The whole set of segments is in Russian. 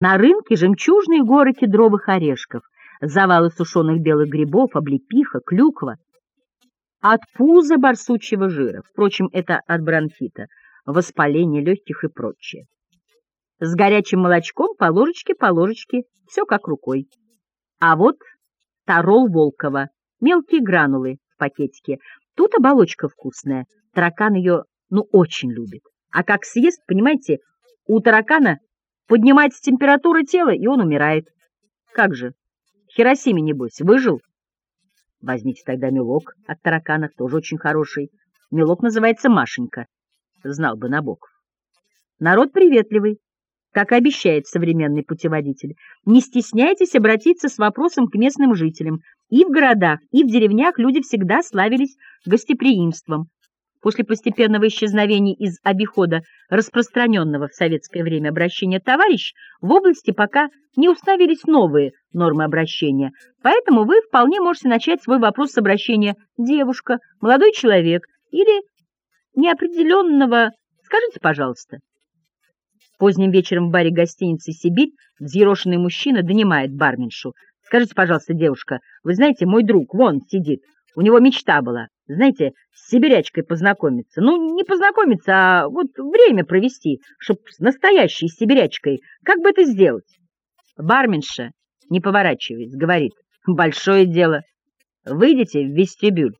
На рынке жемчужные горы кедровых орешков, завалы сушеных белых грибов, облепиха, клюква. От пуза барсучьего жира, впрочем, это от бронхита, воспаления легких и прочее. С горячим молочком по ложечке, по ложечке, все как рукой. А вот тарол Волкова, мелкие гранулы в пакетике. Тут оболочка вкусная, таракан ее, ну, очень любит. А как съест, понимаете, у таракана поднимается температура тела, и он умирает. Как же, в Хиросиме, небось, выжил? Возьмите тогда мелок от таракана, тоже очень хороший. Мелок называется Машенька. Знал бы Набоков. Народ приветливый, как обещает современный путеводитель. Не стесняйтесь обратиться с вопросом к местным жителям. И в городах, и в деревнях люди всегда славились гостеприимством. После постепенного исчезновения из обихода распространенного в советское время обращения «товарищ» в области пока не установились новые нормы обращения, поэтому вы вполне можете начать свой вопрос с обращения «девушка», «молодой человек» или неопределенного «скажите, пожалуйста». Поздним вечером в баре гостиницы «Сибирь» взъерошенный мужчина донимает барменшу. «Скажите, пожалуйста, девушка, вы знаете, мой друг, вон сидит, у него мечта была, знаете, с сибирячкой познакомиться. Ну, не познакомиться, а вот время провести, чтоб с настоящей сибирячкой. Как бы это сделать?» Барменша, не поворачиваясь, говорит, «Большое дело. Выйдите в вестибюль.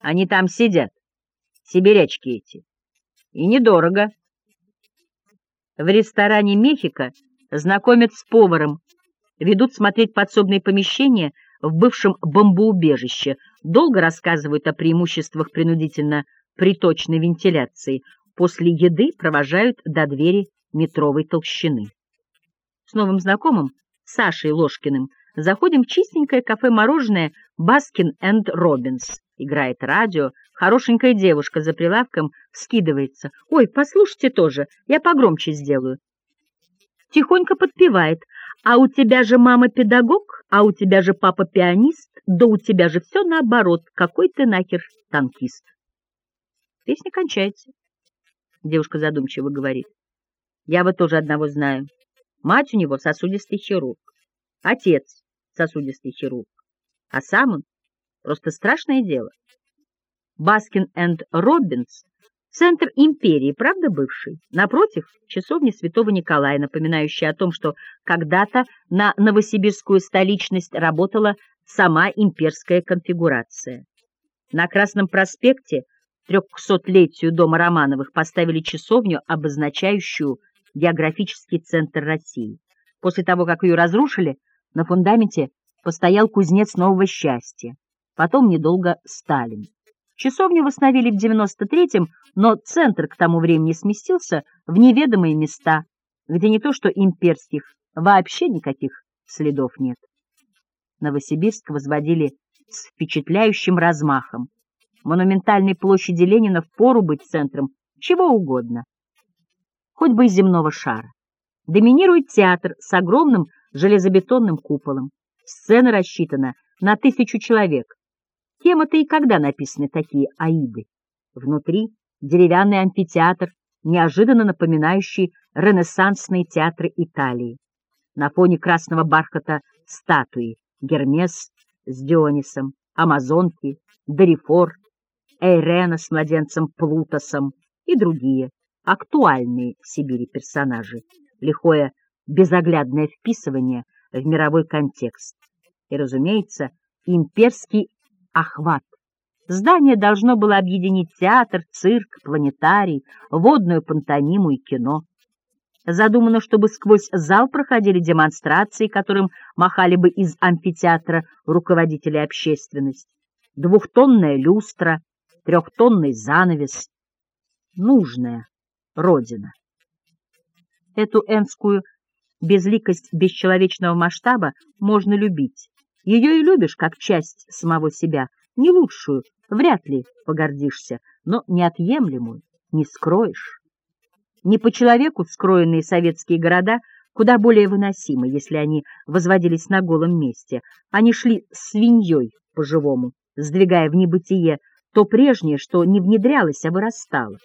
Они там сидят, сибирячки эти. И недорого». В ресторане «Мехико» знакомят с поваром, ведут смотреть подсобные помещения в бывшем бомбоубежище, долго рассказывают о преимуществах принудительно приточной вентиляции, после еды провожают до двери метровой толщины. С новым знакомым, Сашей Ложкиным, заходим в чистенькое кафе-мороженое «Баскин энд Робинс». Играет радио, хорошенькая девушка за прилавком вскидывается. «Ой, послушайте тоже, я погромче сделаю». Тихонько подпевает. «А у тебя же мама педагог, а у тебя же папа пианист, да у тебя же все наоборот, какой ты нахер танкист». Песня кончается. Девушка задумчиво говорит. «Я вот тоже одного знаю. Мать у него сосудистый хирург, отец сосудистый хирург, а сам он Просто страшное дело. Баскин энд Робинс — центр империи, правда бывший? Напротив, часовня святого Николая, напоминающая о том, что когда-то на новосибирскую столичность работала сама имперская конфигурация. На Красном проспекте трехсотлетию дома Романовых поставили часовню, обозначающую географический центр России. После того, как ее разрушили, на фундаменте постоял кузнец нового счастья потом недолго Сталин. Часовню восстановили в 93-м, но центр к тому времени сместился в неведомые места, где не то что имперских, вообще никаких следов нет. Новосибирск возводили с впечатляющим размахом. Монументальной площади Ленина впору быть центром чего угодно, хоть бы из земного шара. Доминирует театр с огромным железобетонным куполом. Сцена рассчитана на тысячу человек, Кем-то и когда написаны такие аиды? Внутри деревянный амфитеатр, неожиданно напоминающий ренессансные театры Италии. На фоне красного бархата статуи Гермес с Дионисом, Амазонки, Дорифор, Эйрена с младенцем Плутосом и другие актуальные в Сибири персонажи, лихое безоглядное вписывание в мировой контекст. И, разумеется, имперский охват. Здание должно было объединить театр, цирк, планетарий, водную пантомиму и кино. Задумано, чтобы сквозь зал проходили демонстрации, которым махали бы из амфитеатра руководители общественности. Двухтонная люстра, трехтонный занавес. Нужная Родина. Эту энскую безликость бесчеловечного масштаба можно любить. Ее и любишь как часть самого себя, не лучшую, вряд ли погордишься, но неотъемлемую не скроешь. Не по человеку скроенные советские города куда более выносимы, если они возводились на голом месте. Они шли свиньей по-живому, сдвигая в небытие то прежнее, что не внедрялось, а вырастало.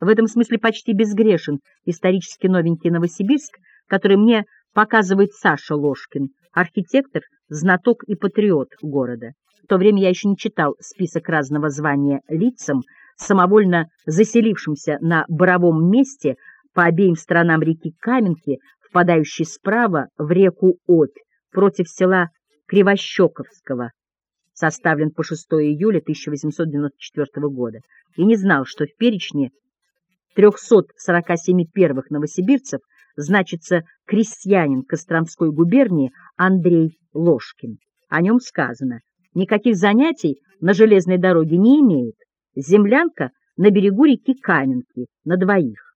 В этом смысле почти безгрешен исторически новенький Новосибирск, который мне показывает Саша Ложкин, архитектор, знаток и патриот города. В то время я еще не читал список разного звания лицам, самовольно заселившимся на боровом месте по обеим сторонам реки Каменки, впадающей справа в реку Обь, против села Кривощековского, составлен по 6 июля 1894 года, и не знал, что в перечне 347 первых новосибирцев значится крестьянин Костромской губернии Андрей Ложкин. О нем сказано, никаких занятий на железной дороге не имеет, землянка на берегу реки Каменки на двоих.